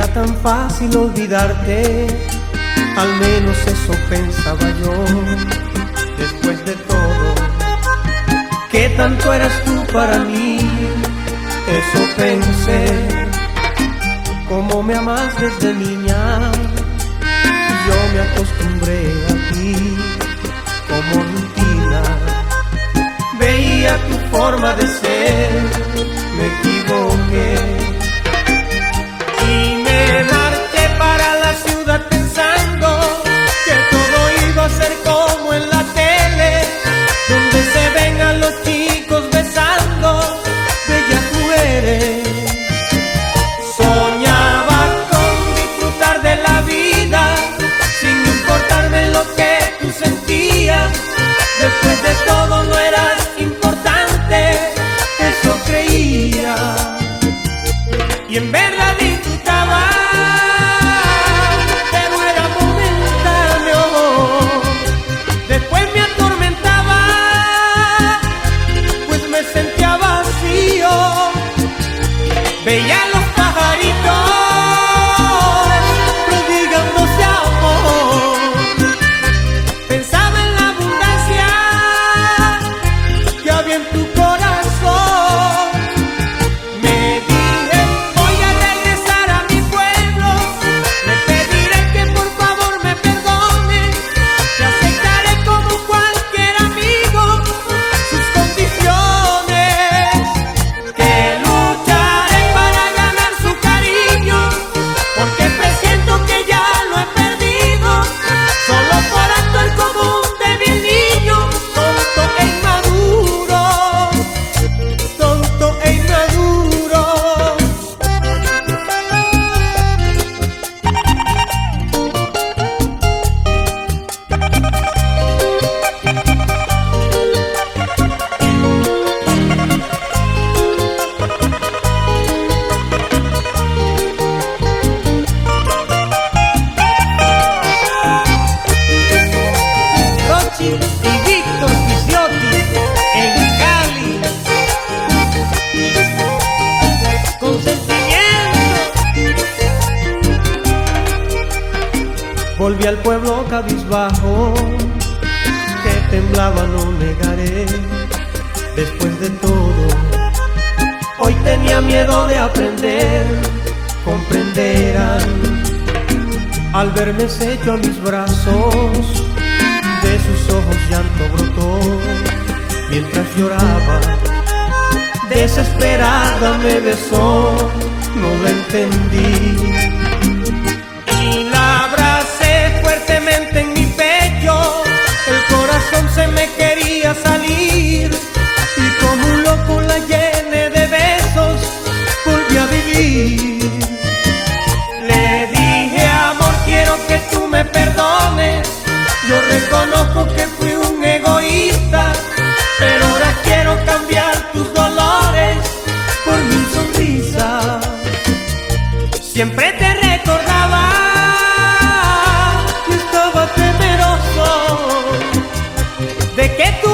tan fácil olvidarte, al menos eso pensaba yo, después de todo, que tanto eras tú para mí, eso pensé, como me amas desde niña, yo me acostumbré a ti como rutina, veía tu forma de ser, me Veía los pajaritos Volví al pueblo cabizbajo, que temblaba, no negaré, después de todo. Hoy tenía miedo de aprender, comprenderán, al verme seco a mis brazos, de sus ojos llanto brotó, mientras lloraba, desesperada me besó, no lo entendí Yo reconozco que fui un egoísta, pero ahora quiero cambiar tus dolores por mi sonrisa. Siempre te recordaba que estaba temeroso de que tú